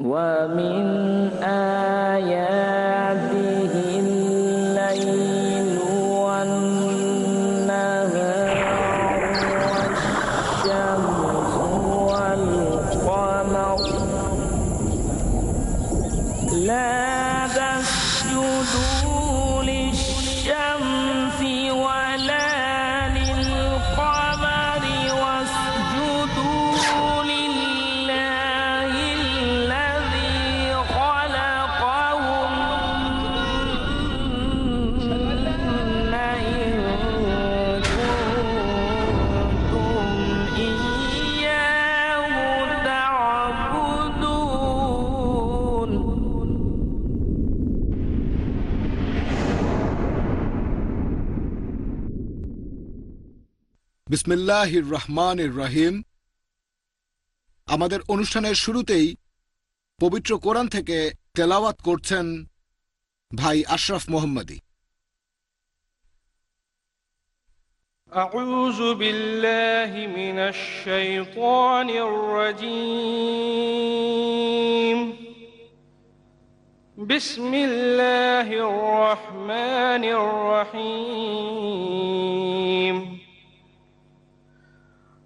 ومن آياته বিসমিল্লাহির রহমানির রহিম আমাদের অনুষ্ঠানের শুরুতেই পবিত্র কোরআন থেকে তেলাওয়াত করছেন ভাই আশরাফ মোহাম্মদী أعوذ بالله من الشيطان الرجيم بسم الله الرحمن الرحيم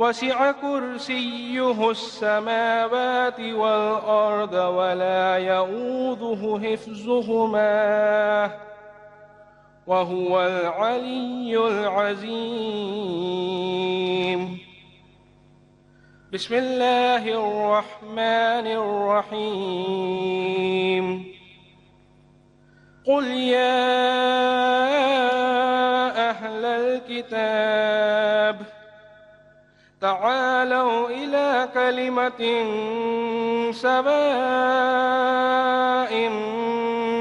وسع كرسيه السماوات والأرض ولا يؤوده حفظهما وهو العلي العظيم. بسم الله الرحمن الرحيم. قل يا أهل الكتاب تعالوا إلى كلمة سواء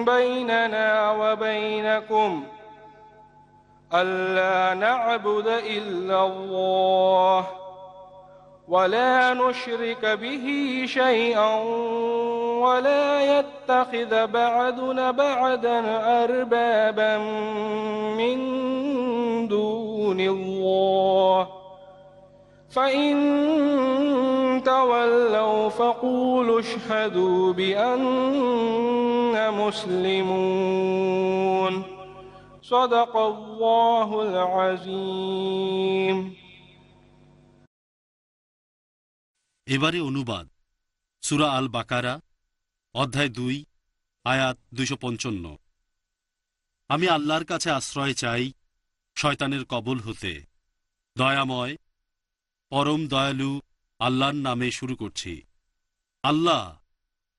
بيننا وبينكم. ألا نعبد إلا الله ولا نشرك به شيئا ولا يتخذ بعدنا بعدا أربابا من دون الله. فإن تولوا فقولوا اشهدوا بأننا مسلمون صدق الله العظيم এবারে অনুবাদ সুরা আল বাকারা অধ্যায় দুই আয়াত দুইশো পঞ্চান্ন আমি আল্লাহর কাছে আশ্রয় চাই শয়তানের কবল হতে দয়াময় পরম দয়ালু আল্লাহর নামে শুরু করছি। আল্লাহ,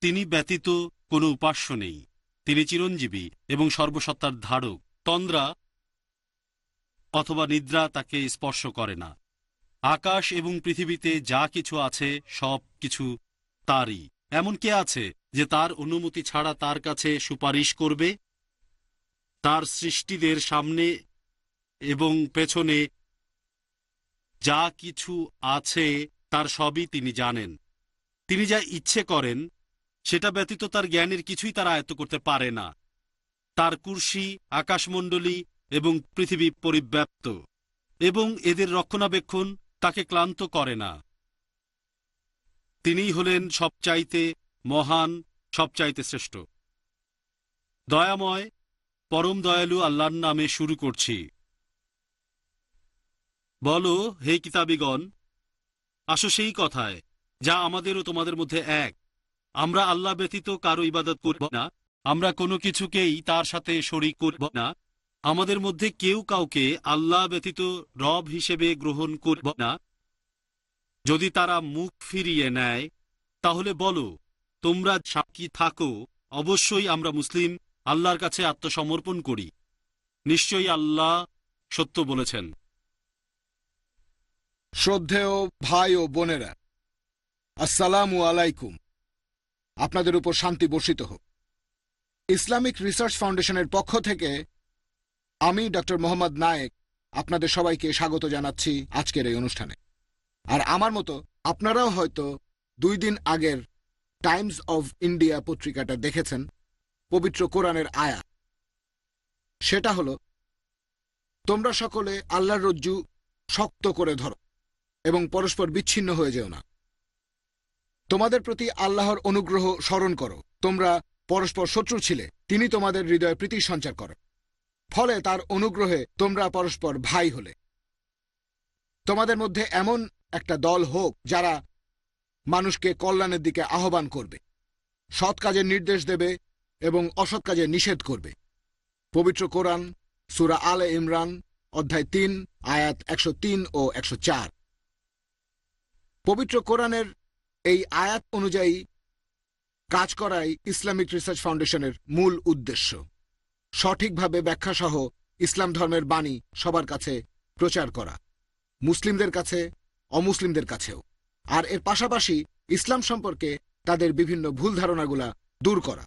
তিনি ব্যতীত কোনো উপাস্য নেই। তিনি চিরঞ্জীবী এবং সর্বসত্তার ধারক। তন্দ্রা অথবা নিদ্রা তাকে স্পর্শ করে না। আকাশ এবং পৃথিবীতে যা কিছু আছে, সব কিছু তারই। এমন কে আছে যে তার অনুমতি ছাড়া তার কাছে সুপারিশ করবে? তার সৃষ্টিদের সামনে এবং পেছনে যা কিছু আছে, তার সবই তিনি জানেন। তিনি যা ইচ্ছে করেন, সেটা ব্যতীত তার জ্ঞানের কিছুই তারা আয়ত্ত করতে পারে না। তার কুর্সি, আকাশমণ্ডলী এবং পৃথিবী পরিব্যাপ্ত, এবং এদের রক্ষণাবেক্ষণ তাকে ক্লান্ত করে না। তিনিই হলেন সবচাইতে মহান, সবচাইতে শ্রেষ্ঠ। দয়াময়, পরম দয়ালু আল্লাহর নামে শুরু করছি। বলো, হে কিতাবিগণ, আসো সেই কথায়, যা আমাদের ও তোমাদের মধ্যে এক। আমরা আল্লাহ ব্যতীত কারও ইবাদত করব না, আমরা কোনো কিছুকেই তার সাথে শরিক করব না, আমাদের মধ্যে কেউ কাউকে আল্লাহ ব্যতীত রব হিসেবে গ্রহণ করব না। যদি তারা মুখ ফিরিয়ে নেয়, তাহলে বলো, তোমরা সাক্ষী থাকো, অবশ্যই আমরা মুসলিম, আল্লাহর কাছে আত্মসমর্পণ করি। নিশ্চয়ই আল্লাহ সত্য বলেছেন। শ্রদ্ধেয় ভাই ও বোনেরা, আসসালামু আলাইকুম। আপনাদের উপর শান্তি বর্ষিত হোক। ইসলামিক রিসার্চ ফাউন্ডেশনের পক্ষ থেকে আমি ডক্টর মোহাম্মদ নায়েক আপনাদের সবাইকে স্বাগত জানাচ্ছি আজকের এই অনুষ্ঠানে। আর আমার মতো আপনারাও হয়তো দুই দিন আগের টাইমস অব ইন্ডিয়া পত্রিকাটা দেখেছেন, পবিত্র কোরআনের আয়া। সেটা হলো, তোমরা সকলে আল্লাহর রজ্জু শক্ত করে ধরো। এবং পরস্পর বিচ্ছিন্ন হয়ে যেও না। তোমাদের প্রতি আল্লাহর অনুগ্রহ স্মরণ করো। তোমরা পরস্পর শত্রু ছিলে, তিনি তোমাদের হৃদয়ে প্রীতি সঞ্চার করেন। ফলে তার অনুগ্রহে তোমরা পরস্পর ভাই হলে। তোমাদের মধ্যে এমন একটা দল হোক, যারা মানুষকে কল্যাণের দিকে আহ্বান করবে, সৎ কাজের নির্দেশ দেবে এবং অসৎ কাজে নিষেধ করবে। পবিত্র কোরআন, সুরা আলে ইমরান, অধ্যায় তিন, আয়াত একশো তিন ও একশো চার। পবিত্র কোরআনের এই আয়াত অনুযায়ী কাজ করাই ইসলামিক রিসার্চ ফাউন্ডেশনের মূল উদ্দেশ্য। সঠিকভাবে ব্যাখ্যাসহ ইসলাম ধর্মের বাণী সবার কাছে প্রচার করা, মুসলিমদের কাছে, অমুসলিমদের কাছেও। আর এর পাশাপাশি ইসলাম সম্পর্কে তাদের বিভিন্ন ভুল ধারণাগুলা দূর করা।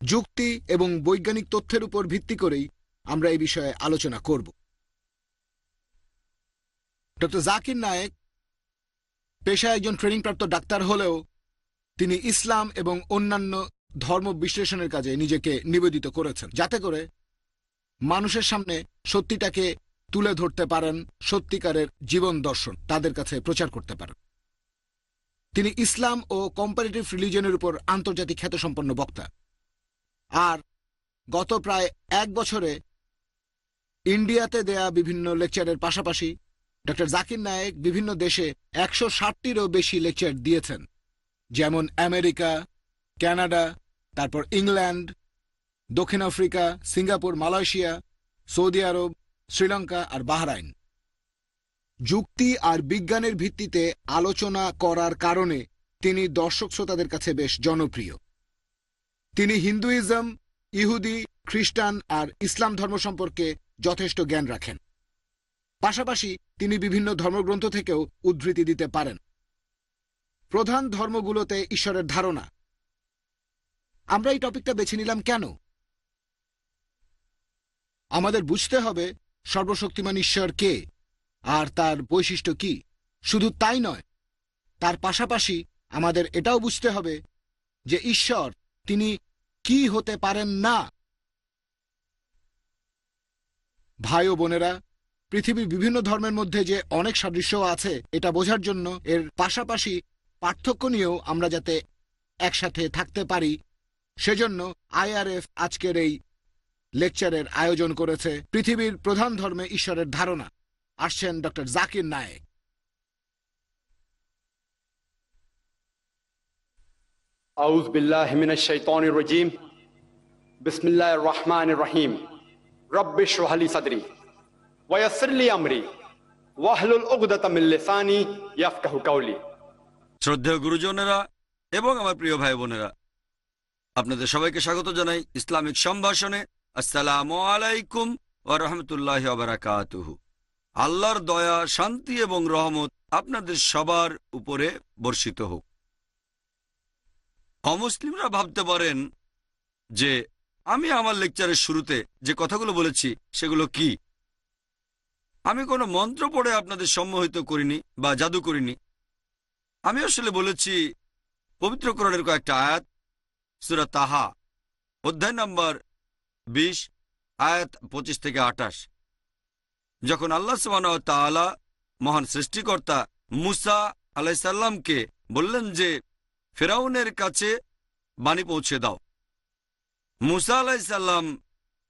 যুক্তি এবং বৈজ্ঞানিক তথ্যের উপর ভিত্তি করেই আমরা এই বিষয়ে আলোচনা করব। ডক্টর জাকির নায়েক পেশায় একজন ট্রেনিংপ্রাপ্ত ডাক্তার হলেও তিনি ইসলাম এবং অন্যান্য ধর্ম বিশ্লেষণের কাজে নিজেকে নিবেদিত করেছেন। যাতে করে মানুষের সামনে সত্যিটাকে তুলে ধরতে পারেন, সত্যিকারের জীবন দর্শন তাদের কাছে প্রচার করতে পারেন। তিনি ইসলাম ও কম্পারেটিভ রিলিজনের উপর আন্তর্জাতিক খ্যাতসম্পন্ন বক্তা। আর গত প্রায় এক বছরে ইন্ডিয়াতে দেয়া বিভিন্ন লেকচারের পাশাপাশি ডক্টর জাকির নায়েক বিভিন্ন দেশে একশো ষাটটিরও বেশি লেকচার দিয়েছেন। যেমন আমেরিকা, কানাডা, তারপর ইংল্যান্ড, দক্ষিণ Africa, Singapore, Malaysia, Saudi Arab, Sri Lanka আর বাহরাইন। যুক্তি আর বিজ্ঞানের ভিত্তিতে আলোচনা করার কারণে তিনি দর্শক শ্রোতাদের কাছে বেশ জনপ্রিয়। তিনি হিন্দুইজম, ইহুদি, খ্রিস্টান আর ইসলাম ধর্ম সম্পর্কে যথেষ্ট জ্ঞান রাখেন। পাশাপাশি তিনি বিভিন্ন ধর্মগ্রন্থ থেকেও উদ্ধৃতি দিতে পারেন। প্রধান ধর্মগুলোতে ঈশ্বরের ধারণা। আমরা এই টপিকটা বেছে নিলাম কেন? আমাদের বুঝতে হবে সর্বশক্তিমান ঈশ্বর কে, আর তার বৈশিষ্ট্য কি। শুধু তাই নয়, তার পাশাপাশি আমাদের এটাও বুঝতে হবে যে ঈশ্বর তিনি কি হতে পারেন না। ভাই ও বোনেরা পৃথিবীর বিভিন্ন ধর্মের মধ্যে যে অনেক সাদৃশ্য আছে এটা বোঝার জন্য এর পাশাপাশি পার্থক্য নিয়েও আমরা যাতে একসাথে থাকতে পারি সেজন্য আইআরএফ আজকের এই লেকচারের আয়োজন করেছে পৃথিবীর প্রধান ধর্মে ঈশ্বরের ধারণা আসছেন ডক্টর জাকির নায়েক أعوذ بالله من الشيطان الرجيم بسم الله الرحمن الرحيم رب اشرح لي صدري শ্রদ্ধেয় গুরুজনেরা এবং আমার প্রিয় ভাই বোনেরা আপনাদের সবাইকে স্বাগত জানাই ইসলামিক সম্ভাষণে। আসসালাম আলাইকুম ও রহমতুল্লাহ আবরাকাতুহু আল্লাহর দয়া, শান্তি এবং রহমত আপনাদের সবার উপরে বর্ষিত হোক। অমুসলিমরা ভাবতে পারেন যে, আমি আমার লেকচারের শুরুতে যে কথাগুলো বলেছি সেগুলো কি? আমি কোনো মন্ত্র পড়ে আপনাদের সম্মোহিত করিনি বা জাদু করিনি। আমি আসলে বলেছি পবিত্রকরণের কয়েকটা আয়াত, সুরা তাহা, অধ্যায় নম্বর বিশ, আয়াত পঁচিশ থেকে আটাশ যখন আল্লাহ সুবাহ তাআলা মহান সৃষ্টিকর্তা মুসা আলাইসাল্লামকে বললেন যে, ফেরাউনের কাছে বাণী পৌঁছে দাও। মুসা আলাইসাল্লাম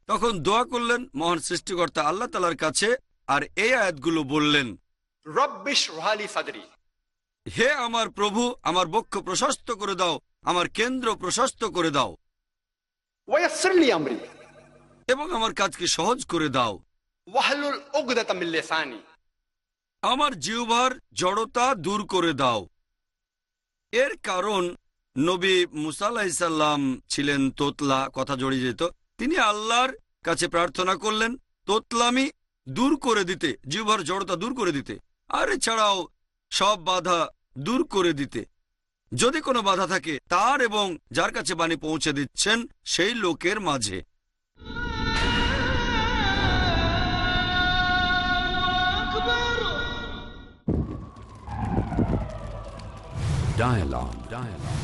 তখন দোয়া করলেন মহান সৃষ্টিকর্তা আল্লাহ তালার কাছে আর এই আয়াতগুলো বললেন হে আমার প্রভু আমার বক্ষ প্রশস্ত করে দাও আমার কেন্দ্র প্রশস্ত করে দাও। এবং আমার কাজকে সহজ করে দাও। আমার জিউভার জড়তা দূর করে দাও। এর কারণ নবী মুসাল্লাম ছিলেন তোতলা কথা জড়িয়ে যেত। তিনি আল্লাহর কাছে প্রার্থনা করলেন তোতলামি দূর করে দিতে জিহ্বার জড়তা দূর করে দিতে আর এছাড়াও সব বাধা দূর করে দিতে যদি কোনো বাধা থাকে, তার এবং যার কাছে বাণী পৌঁছে দিচ্ছেন, সেই লোকের মাঝে Dialogue. Dialogue.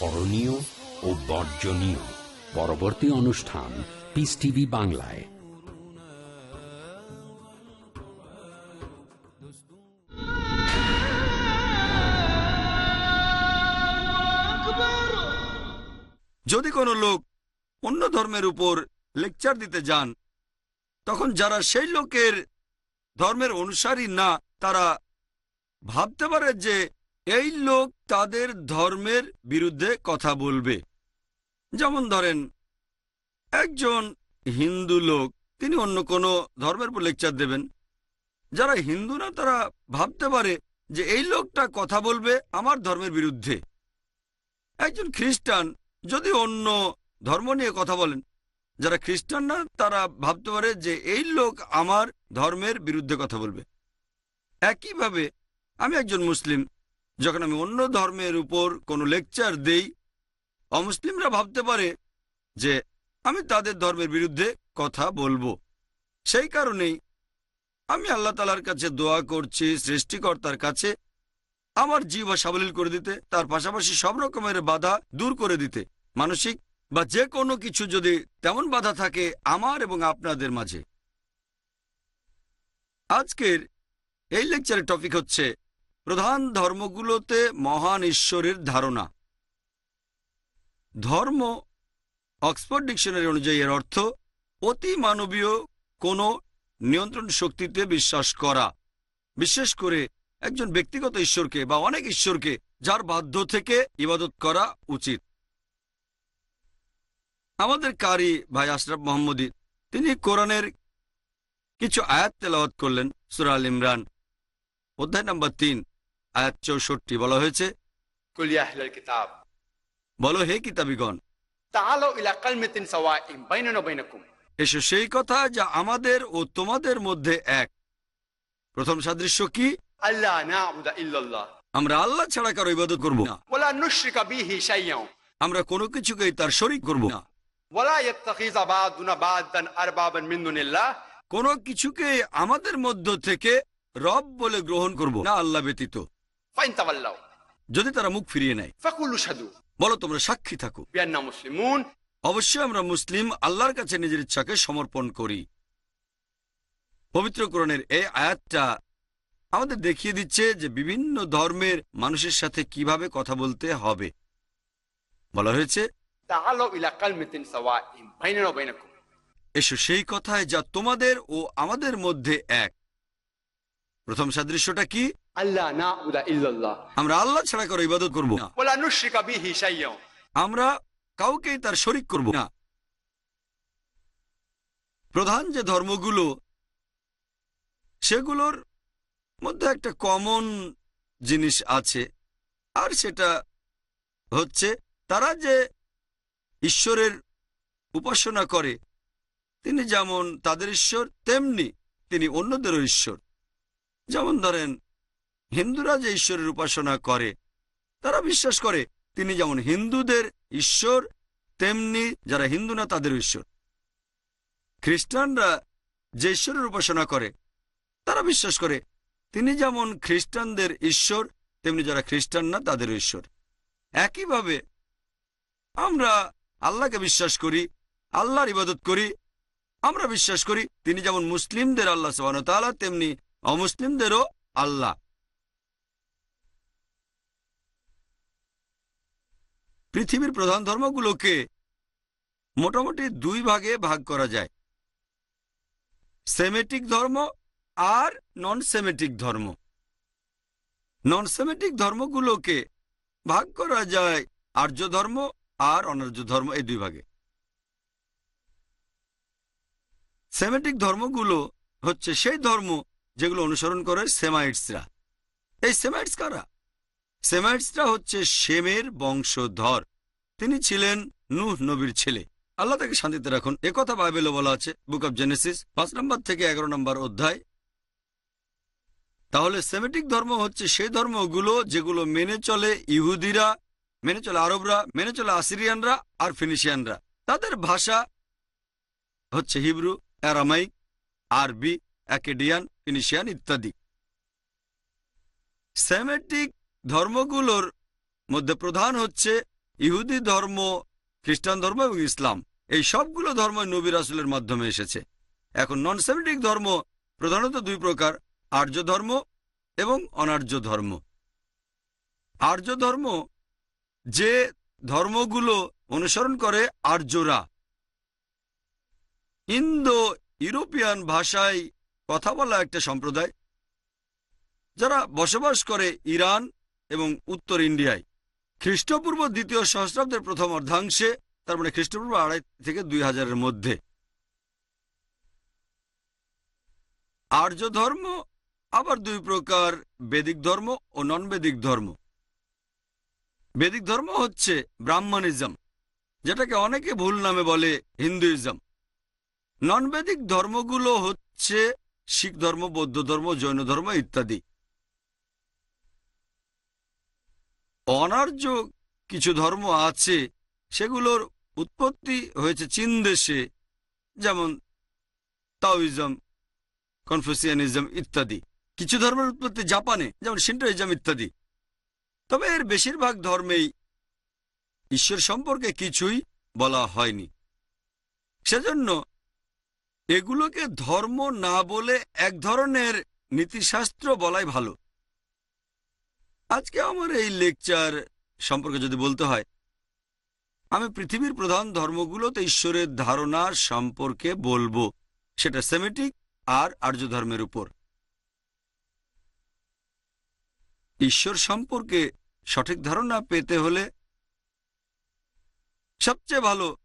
করণীয় ও বর্জনীয়। পরবর্তী অনুষ্ঠান পিস টিভি বাংলায়। যদি কোনো লোক অন্য ধর্মের উপর লেকচার দিতে যান, তখন যারা সেই লোকের ধর্মের অনুসারী না, তারা ভাবতে পারে যে এই লোক তাদের ধর্মের বিরুদ্ধে কথা বলবে। যেমন ধরেন, একজন হিন্দু লোক, তিনি অন্য কোনো ধর্মের উপর লেকচার দেবেন। যারা হিন্দু না তারা ভাবতে পারে যে এই লোকটা কথা বলবে আমার ধর্মের বিরুদ্ধে। একজন খ্রিস্টান যদি অন্য ধর্ম নিয়ে কথা বলেন, যারা খ্রিস্টান না তারা ভাবতে পারে যে এই লোক আমার ধর্মের বিরুদ্ধে কথা বলবে। একইভাবে আমি একজন মুসলিম যখন আমি অন্য ধর্মের উপর কোনো লেকচার দেই, অমুসলিমরা ভাবতে পারে যে আমি তাদের ধর্মের বিরুদ্ধে কথা বলব। সেই কারণেই আমি আল্লাহ তালার কাছে দোয়া করছি সৃষ্টিকর্তার কাছে আমার জীব সাবলীল করে দিতে, তার পাশাপাশি সব রকমের বাধা দূর করে দিতে, মানসিক বা যে কোনো কিছু যদি তেমন বাধা থাকে আমার এবং আপনাদের মাঝে। আজকের এই লেকচারের টপিক হচ্ছে প্রধান ধর্মগুলোতে মহান ঈশ্বরের ধারণা। ধর্ম অক্সফোর্ড ডিকশনারি অনুযায়ী এর অর্থ অতি মানবীয় কোনো নিয়ন্ত্রণ শক্তিতে বিশ্বাস করা। বিশেষ করে একজন ব্যক্তিগত ঈশ্বরকে বা অনেক ঈশ্বরকে যার বাধ্য থেকে ইবাদত করা উচিত। আমাদের কারি ভাই আশরাফ মোহাম্মদী, তিনি কোরআনের কিছু আয়াত তেলাওয়াত করলেন, সুরা আল ইমরান, অধ্যায় নম্বর তিন। আয়াত চৌষট্টি বলা হয়েছে বলো হে কিতাবিগণ এসো সেই কথা যা আমাদের ও তোমাদের মধ্যে এক। প্রথম সাদৃশ্য কি? আল্লাহ আমরা আল্লাহ ছাড়া কারও ইবাদত করব না। আমরা কোনো কিছুকেই তার শরিক করব না। কোন কিছুকে আমাদের মধ্য থেকে রব বলে গ্রহণ করব না আল্লাহ ব্যতীত। যদি তারা মুখ ফিরিয়ে নেয়। ফাকুলু সাধু বলো তোমরা সাক্ষী থাকো। বিয়ান্না অবশ্যই আমরা মুসলিম আল্লাহর কাছে নিজের ইচ্ছাকে সমর্পণ করি। পবিত্র কোরআনের এই আয়াতটা আমাদের দেখিয়ে দিচ্ছে যে বিভিন্ন ধর্মের মানুষের সাথে কীভাবে কথা বলতে হবে। বলা হয়েছে এসো সেই কথায় যা তোমাদের ও আমাদের মধ্যে এক। প্রথম সাদৃশ্যটা কি? আল্লাহ আমরা আল্লাহ ছাড়া করে ইবাদত করব আমরা কাউকেই তার শরিক করব না। প্রধান যে ধর্মগুলো সেগুলোর মধ্যে একটা কমন জিনিস আছে আর সেটা হচ্ছে তারা যে ঈশ্বরের উপাসনা করে তিনি যেমন তাদের ঈশ্বর তেমনি তিনি অন্যদেরও ঈশ্বর। যেমন ধরেন, হিন্দুরা যে ঈশ্বরের উপাসনা করে, তারা বিশ্বাস করে তিনি যেমন হিন্দুদের ঈশ্বর, তেমনি যারা হিন্দু না তাদের ঈশ্বর। খ্রিস্টানরা যে ঈশ্বরের উপাসনা করে, তারা বিশ্বাস করে তিনি যেমন খ্রিস্টানদের ঈশ্বর, তেমনি যারা খ্রিস্টান না তাদের ঈশ্বর। একইভাবে আমরা আল্লাহকে বিশ্বাস করি, আল্লাহর ইবাদত করি, আমরা বিশ্বাস করি তিনি যেমন মুসলিমদের আল্লাহ সাবান তেমনি অমুসলিমদেরও আল্লাহ পৃথিবীর প্রধান ধর্মগুলোকে মোটামুটি দুই ভাগে ভাগ করা যায়। সেমেটিক ধর্ম আর নন সেমেটিক ধর্ম। নন সেমেটিক ধর্মগুলোকে ভাগ করা যায় আর্য ধর্ম আর অনার্য ধর্ম এই দুই ভাগে। সেমেটিক ধর্মগুলো হচ্ছে সেই ধর্ম যেগুলো অনুসরণ করে সেমাইটসরা। এই সেমাইটস কারা? সেমাইটসরা হচ্ছে শেমের বংশধর। তিনি ছিলেন নুহ নবীর ছেলে। আল্লাহ তাকে শান্তিতে রাখুন। একথা বাইবেলে বলা আছে, বুক অব জেনেসিস, পাঁচ নম্বর থেকে এগারো নম্বর অধ্যায়। তাহলে সেমেটিক ধর্ম হচ্ছে সেই ধর্মগুলো যেগুলো মেনে চলে ইহুদিরা, মেনে চলে আরবরা, মেনে চলে আসিরিয়ানরা আর ফিনিশিয়ানরা। তাদের ভাষা হচ্ছে হিব্রু, অ্যারামাইক, আরবি, অ্যাকেডিয়ান ফিনিশিয়ান ইত্যাদি। সেমেটিক ধর্মগুলোর মধ্যে প্রধান হচ্ছে ইহুদি ধর্ম, খ্রিস্টান ধর্ম এবং ইসলাম। এই সবগুলো ধর্ম নবী রাসুলের মাধ্যমে এসেছে। এখন নন সেমেটিক ধর্ম প্রধানত দুই প্রকার, আর্য ধর্ম এবং অনার্য ধর্ম। আর্য ধর্ম যে ধর্মগুলো অনুসরণ করে আর্যরা। ইন্দো ইউরোপিয়ান ভাষায় কথা বলা একটা সম্প্রদায় যারা বসবাস করে ইরান এবং উত্তর ইন্ডিয়ায়। খ্রিস্টপূর্ব দ্বিতীয় সহস্রাব্দের প্রথম অর্ধাংশে, তার মানে খ্রিস্টপূর্ব আড়াই থেকে দুই হাজারের মধ্যে। আর্য ধর্ম আবার দুই প্রকার, বেদিক ধর্ম ও নন বেদিক ধর্ম। বেদিক ধর্ম হচ্ছে ব্রাহ্মণিজম, যেটাকে অনেকে ভুল নামে বলে হিন্দুইজম। নন বেদিক ধর্মগুলো হচ্ছে শিখ ধর্ম, বৌদ্ধ ধর্ম, জৈন ধর্ম ইত্যাদি। অনার্য কিছু ধর্ম আছে, সেগুলোর উৎপত্তি হয়েছে চীন দেশে, যেমন তাওইজম, কনফুসিয়ানিজম ইত্যাদি। কিছু ধর্মের উৎপত্তি জাপানে, যেমন সিন্টোইজম ইত্যাদি। তবে এর বেশিরভাগ ধর্মেই ঈশ্বর সম্পর্কে কিছুই বলা হয়নি। সেজন্য এগুলোকে ধর্ম না বলে এক ধরনের নীতিশাস্ত্র বলাই ভালো। আজকে আমার এই লেকচার সম্পর্কে যদি বলতে হয়, আমি পৃথিবীর প্রধান ধর্মগুলোতে ঈশ্বরের ধারণা সম্পর্কে বলব, সেটা সেমেটিক আর আর্য ধর্মের উপর। ঈশ্বর সম্পর্কে সঠিক ধারণা পেতে হলে সবচেয়ে ভালো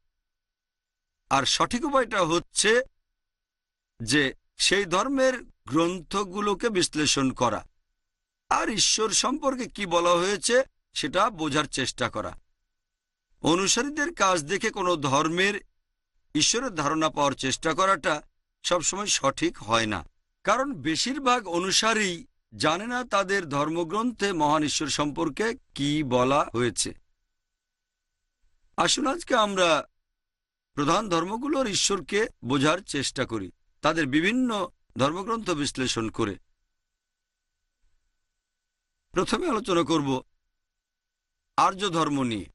আর সঠিক উপায়টা হচ্ছে যে সেই ধর্মের গ্রন্থগুলোকে বিশ্লেষণ করা। আর ঈশ্বর সম্পর্কে কি বলা হয়েছে, সেটা বোঝার চেষ্টা করা। অনুসারীদের কাজ দেখে কোনো ধর্মের ঈশ্বরের ধারণা পাওয়ার চেষ্টা করাটা সবসময় সঠিক হয় না। কারণ বেশিরভাগ অনুসারী জানে না তাদের ধর্মগ্রন্থে মহান ঈশ্বর সম্পর্কে কি বলা হয়েছে। আসুন আজকে আমরা প্রধান ধর্মগুলোর ঈশ্বরকে বোঝার চেষ্টা করি। তাদের বিভিন্ন ধর্মগ্রন্থ বিশ্লেষণ করে। প্রথমে আলোচনা করব আর্য ধর্ম নিয়ে।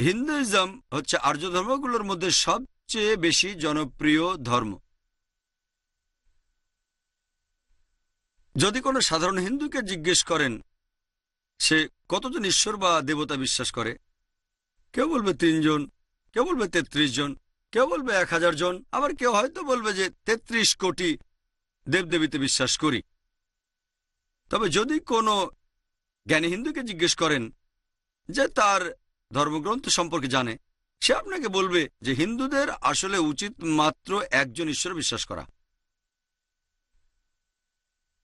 হিন্দুইজম হচ্ছে আর্য ধর্মগুলোর মধ্যে সবচেয়ে বেশি জনপ্রিয় ধর্ম। যদি কোনো সাধারণ হিন্দুকে জিজ্ঞেস করেন, সে কতজন ঈশ্বর বা দেবতা বিশ্বাস করে? কেউ বলবে তিনজন, কেউ বলবে তেত্রিশ জন কেউ বলবে এক হাজার জন, আবার কেউ হয়তো বলবে যে তেত্রিশ কোটি। দেবদেবীতে বিশ্বাস করি। তবে যদি কোনো জ্ঞানী হিন্দুকে জিজ্ঞেস করেন যে তার ধর্মগ্রন্থ সম্পর্কে জানে, সে আপনাকে বলবে যে হিন্দুদের আসলে উচিত মাত্র একজন ঈশ্বর বিশ্বাস করা।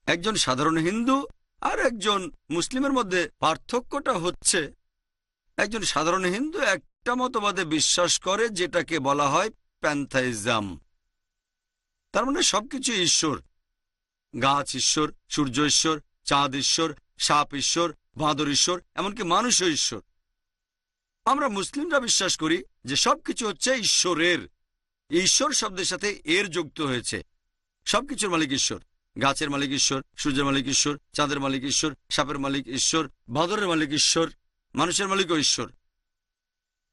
একজন সাধারণ হিন্দু আর একজন মুসলিমের মধ্যে পার্থক্যটা হচ্ছে, একজন সাধারণ হিন্দু একটা মতবাদে বিশ্বাস করে, যেটাকে বলা হয় প্যান্থাইজাম। তার মানে সবকিছু ঈশ্বর। গাছ ঈশ্বর, সূর্য ঈশ্বর, চাঁদ ঈশ্বর, সাপ ঈশ্বর, বাঁদর ঈশ্বর, এমনকি মানুষও ঈশ্বর। আমরা মুসলিমরা বিশ্বাস করি যে সবকিছু হচ্ছে ঈশ্বরের। ঈশ্বর শব্দের সাথে এর যুক্ত হয়েছে। সবকিছুর মালিক ঈশ্বর। গাছের মালিক ঈশ্বর, সূর্যের মালিক ঈশ্বর, চাঁদের মালিক ঈশ্বর, সাপের মালিক ঈশ্বর, বাদরের মালিক ঈশ্বর, মানুষের মালিকও ঈশ্বর।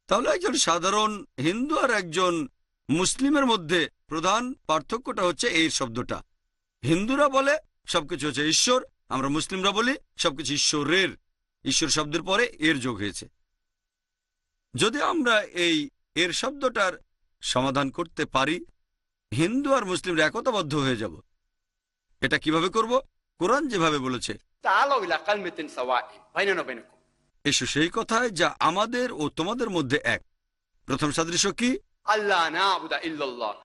তাহলে একজন সাধারণ হিন্দু আর একজন মুসলিমের মধ্যে প্রধান পার্থক্যটা হচ্ছে এই শব্দটা। হিন্দুরা বলে সবকিছু হচ্ছে ঈশ্বর, আমরা মুসলিমরা বলি সবকিছু ঈশ্বরের। ঈশ্বর শব্দের পরে এর যোগ হয়েছে। যদি আমরা এই এর শব্দটার সমাধান করতে পারি, হিন্দু আর মুসলিমরা একতাবদ্ধ হয়ে যাব। এটা কীভাবে করব? কোরআন যেভাবে বলেছে এসো সেই কথায় যা আমাদের ও তোমাদের মধ্যে এক। প্রথম সাদৃশ্য কি?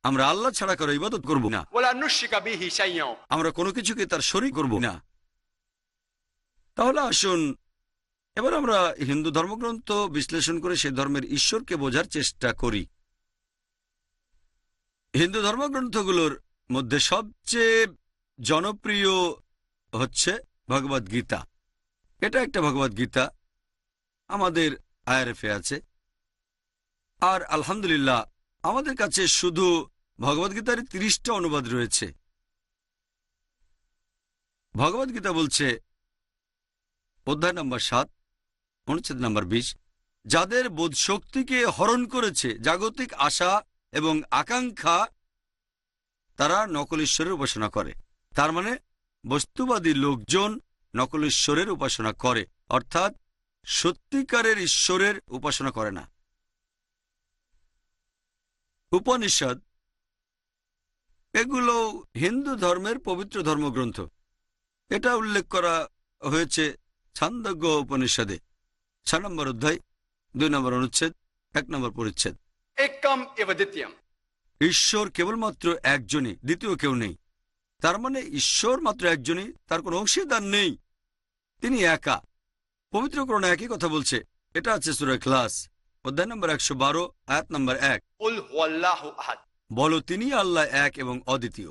আমরা আল্লাহ ছাড়া ইবাদত করব না। আমরা কোনো কিছুকে তার শরীর করব না। তাহলে আসুন এবার আমরা হিন্দু ধর্মগ্রন্থ বিশ্লেষণ করে সে ধর্মের ঈশ্বরকে বোঝার চেষ্টা করি। হিন্দু ধর্মগ্রন্থগুলোর মধ্যে সবচেয়ে জনপ্রিয় হচ্ছে ভগবদ গীতা এটা একটা ভগবদ গীতা আমাদের আইআরএফে আছে। আর আলহামদুলিল্লাহ, আমাদের কাছে শুধু ভগবদ্গীতার তিরিশটা অনুবাদ রয়েছে। ভগবদ্গীতা বলছে, অধ্যায় নম্বর সাত, অনুচ্ছেদ নম্বর বিশ, যাদের বোধ শক্তিকে হরণ করেছে, জাগতিক আশা এবং আকাঙ্ক্ষা, তারা নকল ঈশ্বরের উপাসনা করে। তার মানে বস্তুবাদী লোকজন নকল ঈশ্বরের উপাসনা করে। অর্থাৎ সত্যিকারের ঈশ্বরের উপাসনা করে না। উপনিষদ এগুলো হিন্দু ধর্মের পবিত্র ধর্মগ্রন্থ। এটা উল্লেখ করা হয়েছে ছান্দজ্ঞ উপনিষদে। ছ নম্বর অধ্যায় দুই নম্বর অনুচ্ছেদ এক নম্বর পরিচ্ছেদ। ঈশ্বর কেবলমাত্র একজনই দ্বিতীয় কেউ নেই। তার মানে ঈশ্বর মাত্র একজনই তার কোন অংশীদার নেই। তিনি একা। পবিত্র একই কথা বলছে। এটা আছে সুরা খ্লাস অধ্যায় নম্বর একশো বারো আয়াত নম্বর এক। বলো তিনি আল্লাহ এক এবং অদ্বিতীয়।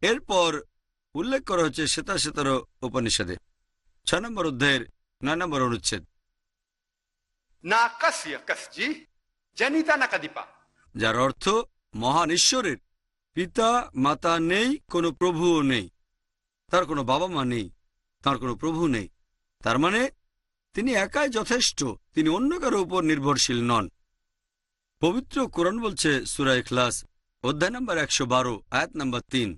এরপর উল্লেখ করা হচ্ছে শ্বেতা শ্বেতার উপনিষদে। ছয় নম্বর অধ্যায়ের নয় নম্বর অনুচ্ছেদ। যার অর্থ মহান ঈশ্বরের। পিতা মাতা নেই কোনো প্রভুও নেই। তার কোনো বাবা মা নেই তার কোনো প্রভু নেই। তার মানে তিনি একাই যথেষ্ট তিনি অন্য কারও উপর নির্ভরশীল নন। পবিত্র কোরআন বলছে সুরা ইখলাস অধ্যায় নম্বর একশো বারো আয়াত নম্বর তিন।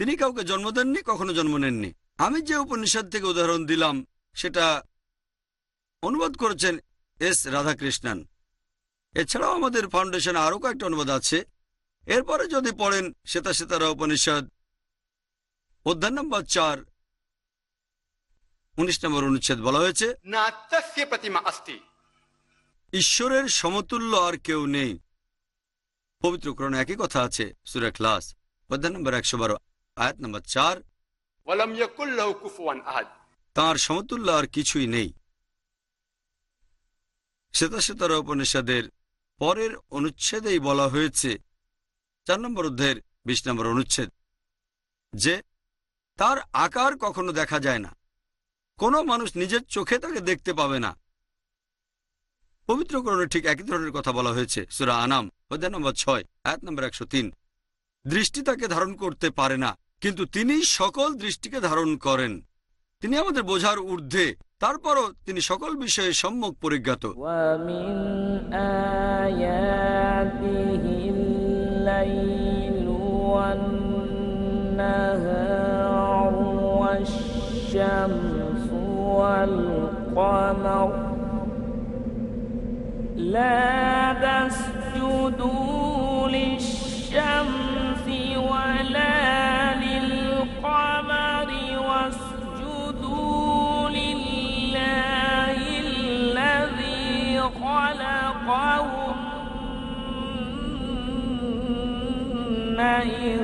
তিনি কাউকে জন্ম দেননি কখনো জন্ম নেননি। আমি যে উপনিষদ থেকে উদাহরণ দিলাম সেটা অনুবাদ করেছেন এস রাধাকৃষ্ণান। এছাড়াও আমাদের ফাউন্ডেশন আরও কয়েকটা অনুবাদ আছে। এরপরে যদি পড়েন শ্বেতা শ্বেতারা উপনিষদ অধ্যায় নম্বর চার উনিশ নম্বর অনুচ্ছেদ বলা হয়েছে ঈশ্বরের সমতুল্য আর কেউ নেই। পবিত্র কোরআন একই কথা আছে সুরে অধ্যায় নম্বর একশো বারো আয়াত নম্বর চার। তাঁর সমতুল্য আর কিছুই নেই। শ্বেতা শ্বেতার উপনিষদের পরের অনুচ্ছেদেই বলা হয়েছে চার নম্বর অধ্যায়ের বিশ নম্বর অনুচ্ছেদ যে তার আকার কখনো দেখা যায় না। কোনো মানুষ নিজের চোখে তাকে দেখতে পাবে না পবিত্রকরণে ঠিক একই ধরনের কথা বলা হয়েছে সুরা আনাম অধ্যায় নম্বর ছয় এক নম্বর একশো তিন দৃষ্টি তাকে ধারণ করতে পারে না কিন্তু তিনি সকল দৃষ্টিকে ধারণ করেন তিনি আমাদের বোঝার ঊর্ধ্বে তারপরও তিনি সকল বিষয়ে সম্যক পরিজ্ঞাত ومن آياته الليل والنهار والشمس والقمر لا تسجدوا للشمس ولا للقمر واسجدوا لله الذي خلقهن إن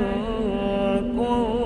كنتم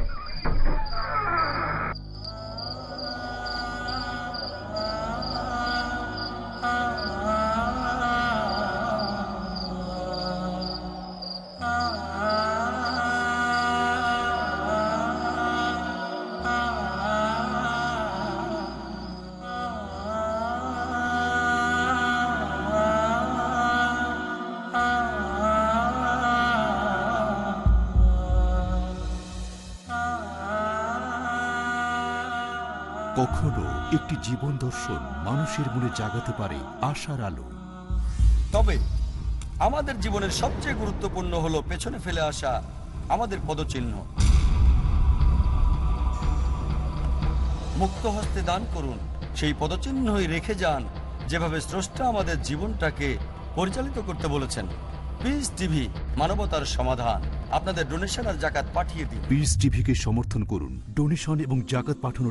কখনো একটি জীবন দর্শন মানুষের মনে জাগাতে পারে আশার আলো। তবে আমাদের জীবনের সবচেয়ে গুরুত্বপূর্ণ হলো পেছনে ফেলে আসা আমাদের পদচিহ্ন। মুক্ত হস্তে দান করুন সেই পদচিহ্নই রেখে যান যেভাবে স্রষ্টা আমাদের জীবনটাকে পরিচালিত করতে বলেছেন। পিস টিভি মানবতার সমাধান। আপনাদের ডোনেশন আর জাকাত পাঠিয়ে দিন। পিস টিভিকে সমর্থন করুন। ডোনেশন এবং জাকাত পাঠানোর